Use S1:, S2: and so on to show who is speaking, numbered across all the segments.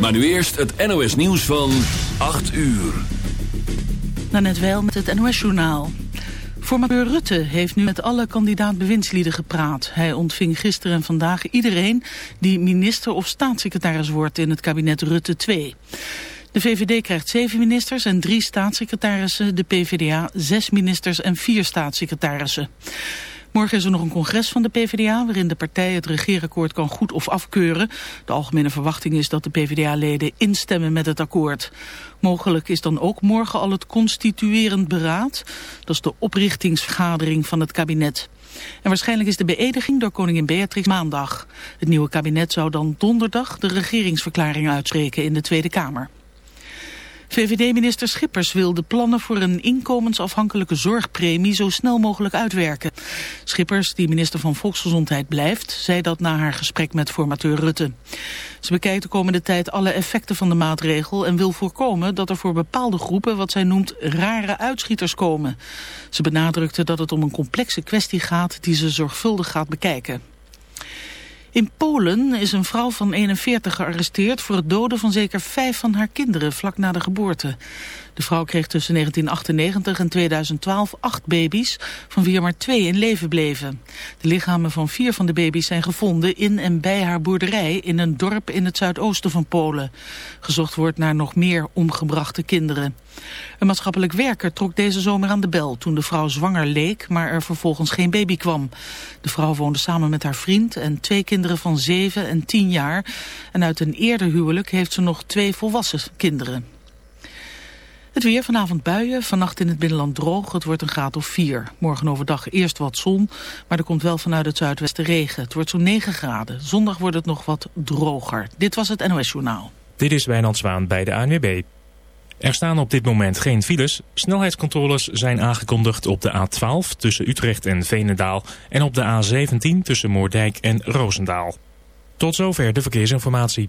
S1: Maar nu eerst het NOS nieuws van 8 uur.
S2: net wel met het NOS journaal. Formateur Rutte heeft nu met alle kandidaat-bewindslieden gepraat. Hij ontving gisteren en vandaag iedereen die minister of staatssecretaris wordt in het kabinet Rutte 2. De VVD krijgt zeven ministers en drie staatssecretarissen. De PvdA zes ministers en vier staatssecretarissen. Morgen is er nog een congres van de PvdA... waarin de partij het regeerakkoord kan goed of afkeuren. De algemene verwachting is dat de PvdA-leden instemmen met het akkoord. Mogelijk is dan ook morgen al het constituerend beraad. Dat is de oprichtingsvergadering van het kabinet. En waarschijnlijk is de beëdiging door koningin Beatrix maandag. Het nieuwe kabinet zou dan donderdag de regeringsverklaring uitspreken in de Tweede Kamer. VVD-minister Schippers wil de plannen voor een inkomensafhankelijke zorgpremie zo snel mogelijk uitwerken. Schippers, die minister van Volksgezondheid blijft, zei dat na haar gesprek met formateur Rutte. Ze bekijkt de komende tijd alle effecten van de maatregel en wil voorkomen dat er voor bepaalde groepen wat zij noemt rare uitschieters komen. Ze benadrukte dat het om een complexe kwestie gaat die ze zorgvuldig gaat bekijken. In Polen is een vrouw van 41 gearresteerd voor het doden van zeker vijf van haar kinderen vlak na de geboorte. De vrouw kreeg tussen 1998 en 2012 acht baby's, van wie er maar twee in leven bleven. De lichamen van vier van de baby's zijn gevonden in en bij haar boerderij in een dorp in het zuidoosten van Polen. Gezocht wordt naar nog meer omgebrachte kinderen. Een maatschappelijk werker trok deze zomer aan de bel toen de vrouw zwanger leek, maar er vervolgens geen baby kwam. De vrouw woonde samen met haar vriend en twee kinderen van zeven en tien jaar. En uit een eerder huwelijk heeft ze nog twee volwassen kinderen. Het weer vanavond buien, vannacht in het binnenland droog. Het wordt een graad of 4. Morgen overdag eerst wat zon, maar er komt wel vanuit het zuidwesten regen. Het wordt zo'n 9 graden. Zondag wordt het nog wat droger. Dit was het NOS Journaal.
S3: Dit is Wijnand Zwaan bij de ANWB. Er staan op dit moment geen files. Snelheidscontroles zijn aangekondigd op de A12 tussen Utrecht en Veenendaal... en op de A17 tussen Moordijk en Roosendaal. Tot zover de verkeersinformatie.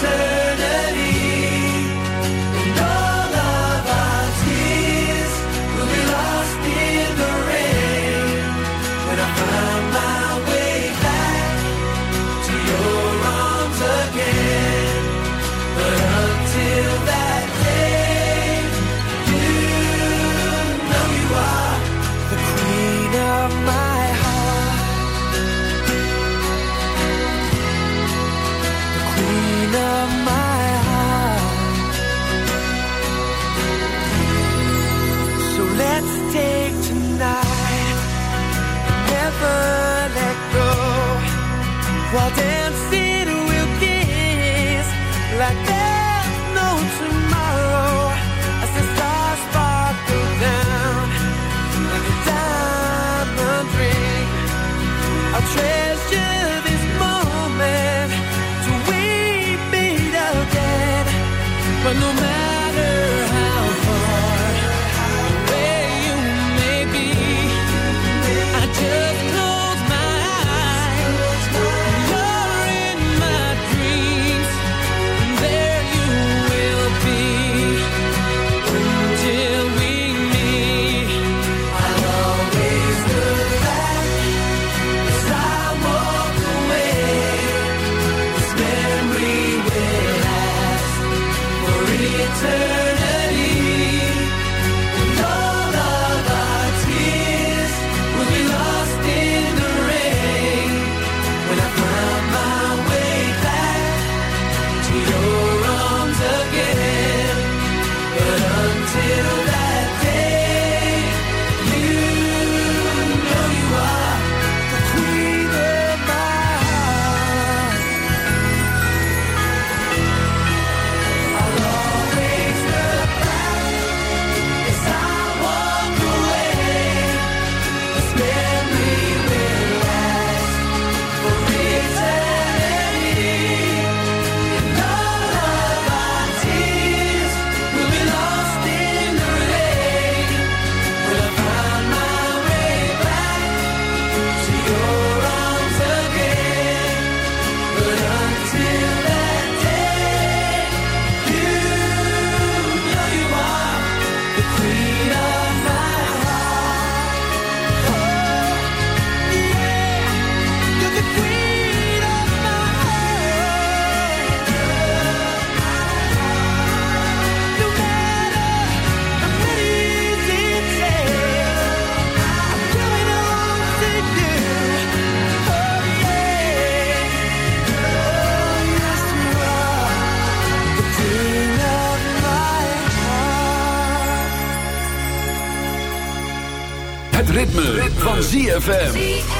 S4: say. while dancing we'll kiss like there's no tomorrow as the stars sparkle down like a diamond ring. I'll treasure this moment till we meet again, but no matter.
S1: ZFM.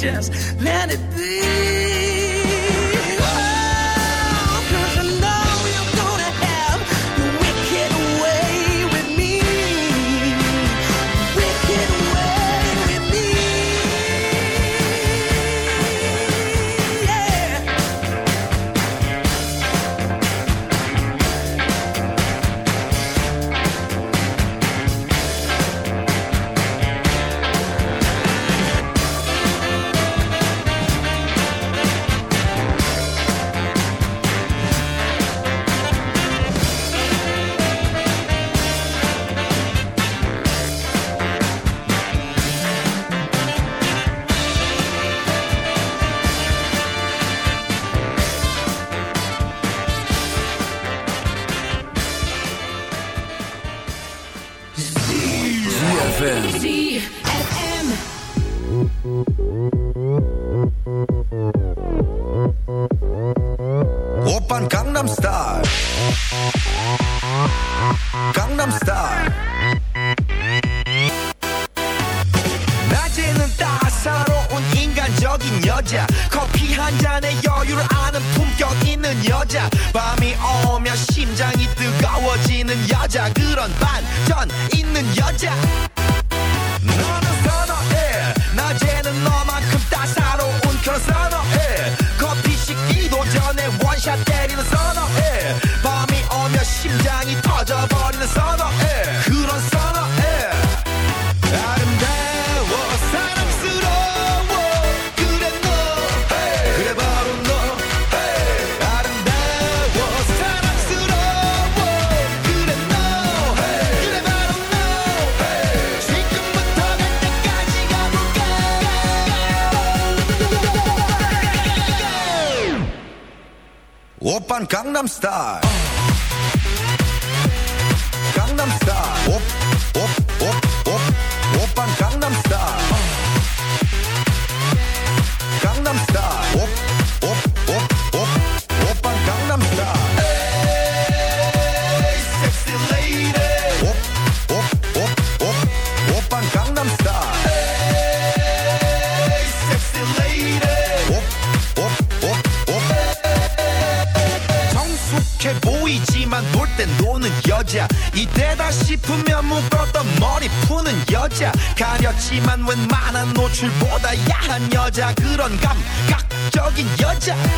S4: just let it be.
S5: Gangnam Star. 여자 그런 감각적인 여자.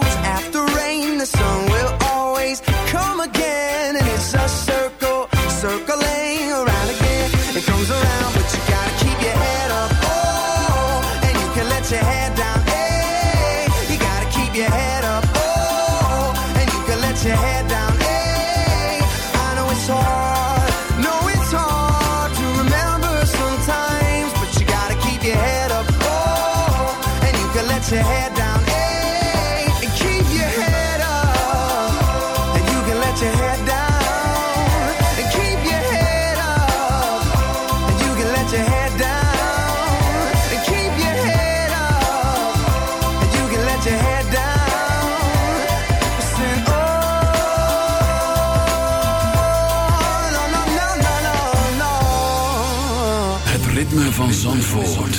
S1: van Zandvoort.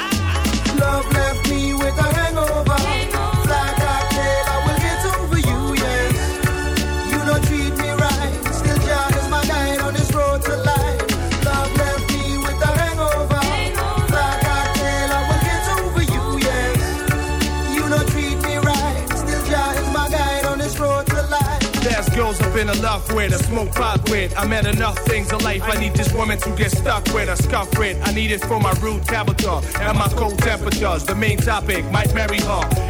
S6: been love with, I smoke pot with. I met enough things in life. I need this woman to get stuck with, I scuff with. I need it for my rude character and my cold temperatures. The main topic, might marry her.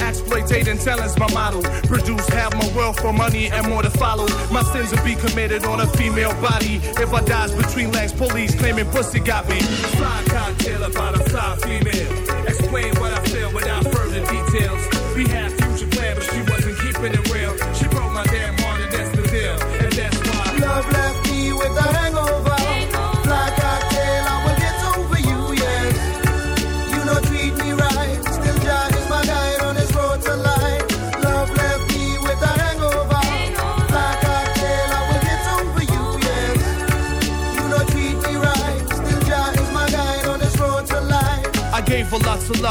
S6: Exploitating talent's my model. Produce half my wealth for money and more to follow. My sins will be committed on a female body. If I dies between legs, police claiming pussy got me. Fly cocktail about a fly female. Explain what I feel without further details. We had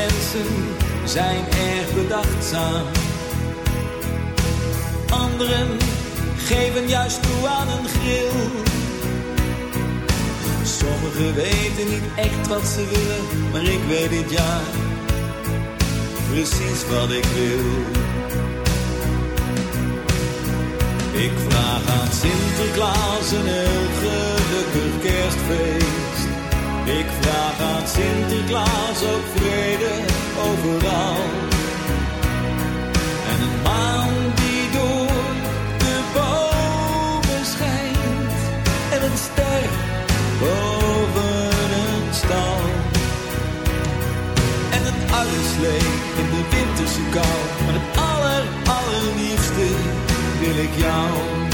S7: mensen zijn erg bedachtzaam. Anderen geven juist toe aan een grill. Sommigen weten niet echt wat ze willen, maar ik weet dit jaar precies wat ik wil. Ik vraag aan Sinterklaas een heel gelukkig kerstfeest. Ik vraag aan Sinterklaas ook vrede overal. En een maan die door de bomen schijnt. En een ster boven een stal. En een uitslee in de winterse kou. Maar het aller, allerliefste wil ik jou.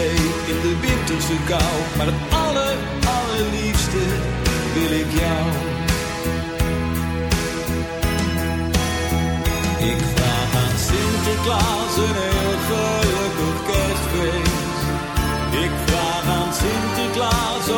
S7: In de winterse kou. Maar het aller, allerliefste wil ik jou. Ik vraag aan Sinterklaas een heel gelukkig kerstfeest. Ik vraag aan Sinterklaas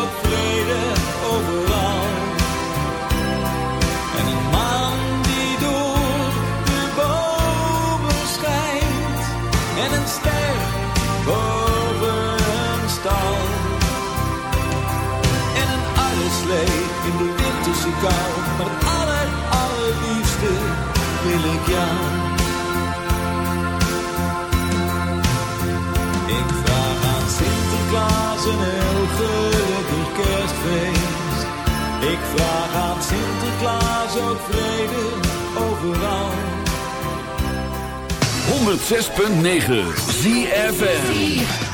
S7: Maar het aller, allerliefste wil ik jou. Ik vraag aan Sinterklaas een heel gelukkig kerstfeest. Ik vraag aan Sinterklaas ook vrede overal.
S4: 106.9 ZFM.